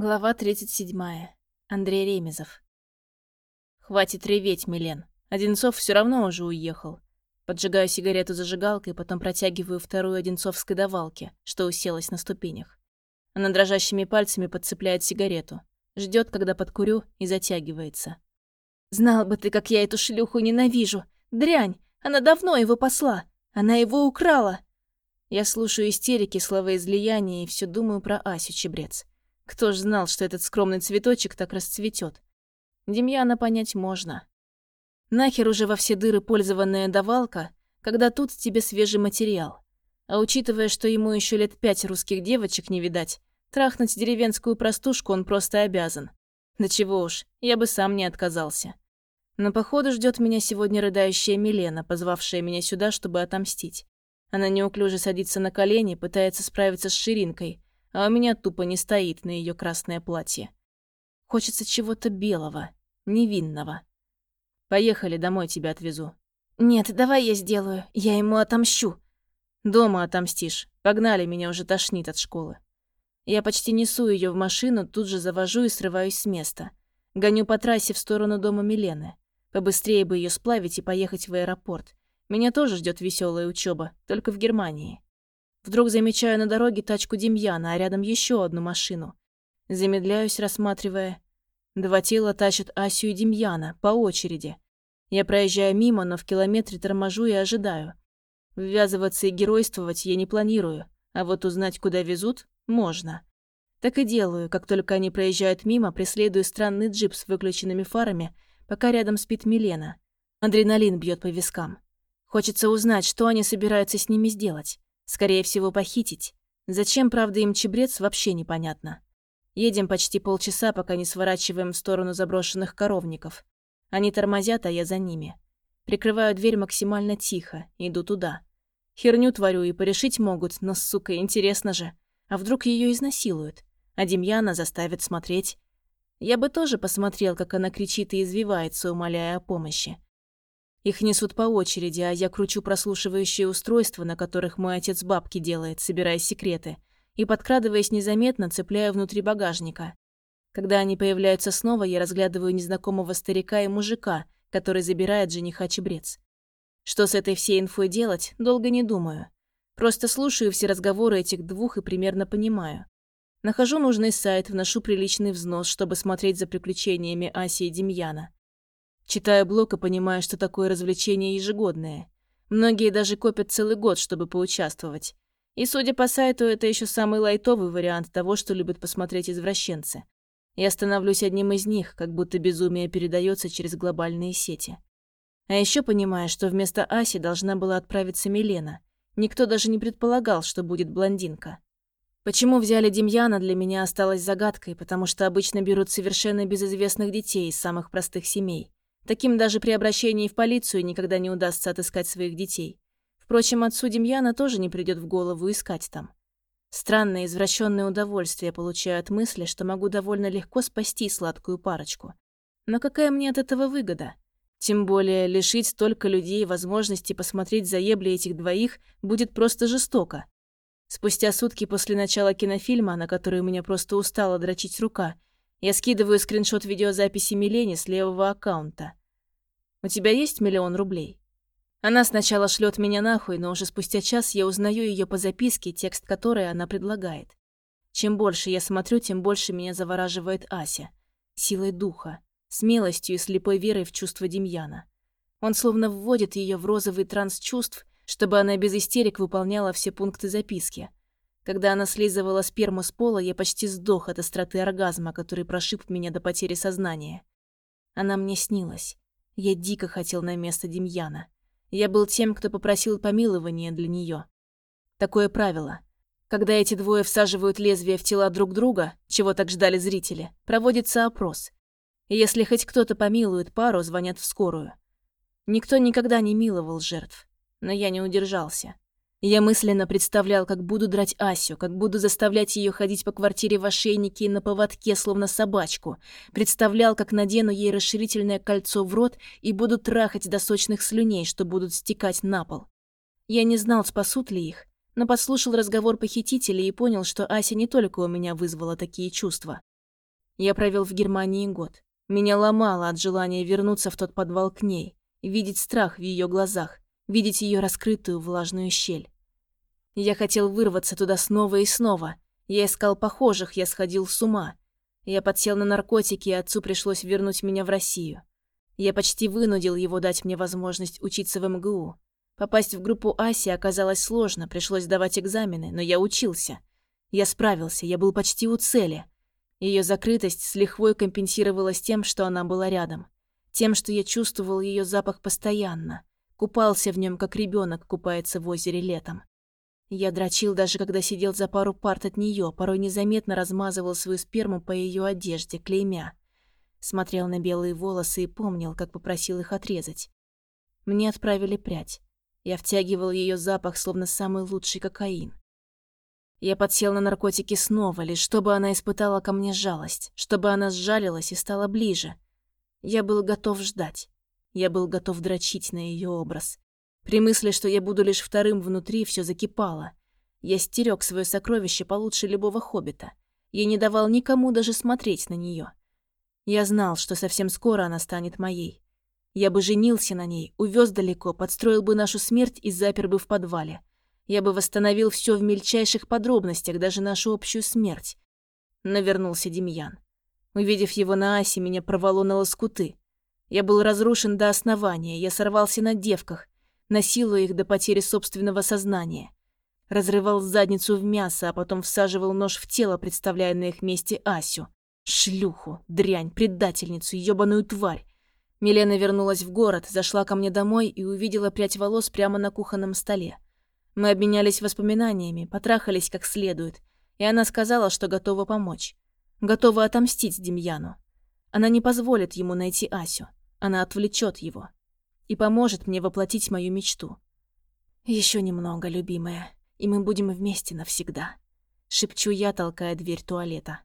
Глава 37. Андрей Ремезов. Хватит реветь, Милен. Одинцов все равно уже уехал. Поджигаю сигарету зажигалкой, потом протягиваю вторую Одинцовской давалке, что уселась на ступенях. Она дрожащими пальцами подцепляет сигарету. Ждет, когда подкурю, и затягивается. «Знал бы ты, как я эту шлюху ненавижу! Дрянь! Она давно его посла! Она его украла!» Я слушаю истерики, словоизлияния и все думаю про Асю Чебрец. Кто ж знал, что этот скромный цветочек так расцветет? Демьяна понять можно. Нахер уже во все дыры пользованная давалка, когда тут тебе свежий материал. А учитывая, что ему еще лет пять русских девочек не видать, трахнуть деревенскую простушку он просто обязан. Да чего уж, я бы сам не отказался. Но походу ждет меня сегодня рыдающая Милена, позвавшая меня сюда, чтобы отомстить. Она неуклюже садится на колени, пытается справиться с ширинкой, а у меня тупо не стоит на ее красное платье. Хочется чего-то белого, невинного. Поехали, домой тебя отвезу. Нет, давай я сделаю, я ему отомщу. Дома отомстишь. Погнали, меня уже тошнит от школы. Я почти несу ее в машину, тут же завожу и срываюсь с места. Гоню по трассе в сторону дома Милены. Побыстрее бы ее сплавить и поехать в аэропорт. Меня тоже ждет веселая учеба, только в Германии. Вдруг замечаю на дороге тачку Демьяна, а рядом еще одну машину. Замедляюсь, рассматривая. Два тела тащат Асю и Демьяна по очереди. Я проезжаю мимо, но в километре торможу и ожидаю. Ввязываться и геройствовать я не планирую, а вот узнать, куда везут, можно. Так и делаю, как только они проезжают мимо, преследую странный джип с выключенными фарами, пока рядом спит Милена. Адреналин бьет по вискам. Хочется узнать, что они собираются с ними сделать. Скорее всего, похитить. Зачем, правда, им чебрец, вообще непонятно. Едем почти полчаса, пока не сворачиваем в сторону заброшенных коровников. Они тормозят, а я за ними. Прикрываю дверь максимально тихо, иду туда. Херню творю и порешить могут, но, сука, интересно же. А вдруг ее изнасилуют? А Демьяна заставят смотреть? Я бы тоже посмотрел, как она кричит и извивается, умоляя о помощи. Их несут по очереди, а я кручу прослушивающие устройства, на которых мой отец бабки делает, собирая секреты, и, подкрадываясь незаметно, цепляю внутри багажника. Когда они появляются снова, я разглядываю незнакомого старика и мужика, который забирает жениха чебрец. Что с этой всей инфой делать, долго не думаю. Просто слушаю все разговоры этих двух и примерно понимаю. Нахожу нужный сайт, вношу приличный взнос, чтобы смотреть за приключениями Аси и Демьяна. Читаю блог и понимаю, что такое развлечение ежегодное. Многие даже копят целый год, чтобы поучаствовать. И, судя по сайту, это еще самый лайтовый вариант того, что любят посмотреть извращенцы. Я становлюсь одним из них, как будто безумие передается через глобальные сети. А еще понимаю, что вместо Аси должна была отправиться Милена. Никто даже не предполагал, что будет блондинка. Почему взяли Демьяна, для меня осталось загадкой, потому что обычно берут совершенно безызвестных детей из самых простых семей. Таким даже при обращении в полицию никогда не удастся отыскать своих детей. Впрочем, отцу Демьяна тоже не придет в голову искать там. Странное извращенное удовольствие получаю от мысли, что могу довольно легко спасти сладкую парочку. Но какая мне от этого выгода? Тем более, лишить столько людей возможности посмотреть заебли этих двоих будет просто жестоко. Спустя сутки после начала кинофильма, на который у меня просто устала дрочить рука, я скидываю скриншот видеозаписи Милене с левого аккаунта. У тебя есть миллион рублей?» Она сначала шлет меня нахуй, но уже спустя час я узнаю ее по записке, текст которой она предлагает. Чем больше я смотрю, тем больше меня завораживает Ася. Силой духа, смелостью и слепой верой в чувства Демьяна. Он словно вводит ее в розовый транс чувств, чтобы она без истерик выполняла все пункты записки. Когда она слизывала сперму с пола, я почти сдох от остроты оргазма, который прошиб меня до потери сознания. Она мне снилась. Я дико хотел на место Демьяна. Я был тем, кто попросил помилования для нее. Такое правило. Когда эти двое всаживают лезвие в тела друг друга, чего так ждали зрители, проводится опрос. И если хоть кто-то помилует пару, звонят в скорую. Никто никогда не миловал жертв, но я не удержался. Я мысленно представлял, как буду драть Асю, как буду заставлять ее ходить по квартире в ошейнике и на поводке, словно собачку. Представлял, как надену ей расширительное кольцо в рот и буду трахать до сочных слюней, что будут стекать на пол. Я не знал, спасут ли их, но послушал разговор похитителей и понял, что Ася не только у меня вызвала такие чувства. Я провел в Германии год. Меня ломало от желания вернуться в тот подвал к ней, видеть страх в ее глазах, видеть ее раскрытую влажную щель. Я хотел вырваться туда снова и снова. Я искал похожих, я сходил с ума. Я подсел на наркотики, и отцу пришлось вернуть меня в Россию. Я почти вынудил его дать мне возможность учиться в МГУ. Попасть в группу Аси оказалось сложно, пришлось давать экзамены, но я учился. Я справился, я был почти у цели. Ее закрытость с лихвой компенсировалась тем, что она была рядом. Тем, что я чувствовал ее запах постоянно. Купался в нем, как ребенок купается в озере летом. Я дрочил даже когда сидел за пару парт от нее, порой незаметно размазывал свою сперму по ее одежде, клеймя. Смотрел на белые волосы и помнил, как попросил их отрезать. Мне отправили прядь. Я втягивал ее запах, словно самый лучший кокаин. Я подсел на наркотики снова, лишь чтобы она испытала ко мне жалость, чтобы она сжалилась и стала ближе. Я был готов ждать. Я был готов дрочить на ее образ. При мысли, что я буду лишь вторым внутри, все закипало. Я стерег свое сокровище получше любого хоббита. Я не давал никому даже смотреть на нее. Я знал, что совсем скоро она станет моей. Я бы женился на ней, увез далеко, подстроил бы нашу смерть и запер бы в подвале. Я бы восстановил все в мельчайших подробностях, даже нашу общую смерть. Но вернулся Демьян. Увидев его на Асе, меня порвало на лоскуты. Я был разрушен до основания, я сорвался на девках, насилуя их до потери собственного сознания. Разрывал задницу в мясо, а потом всаживал нож в тело, представляя на их месте Асю. Шлюху, дрянь, предательницу, ёбаную тварь. Милена вернулась в город, зашла ко мне домой и увидела прядь волос прямо на кухонном столе. Мы обменялись воспоминаниями, потрахались как следует, и она сказала, что готова помочь. Готова отомстить Демьяну. Она не позволит ему найти Асю. Она отвлечет его. И поможет мне воплотить мою мечту. Еще немного, любимая, и мы будем вместе навсегда. Шепчу я, толкая дверь туалета.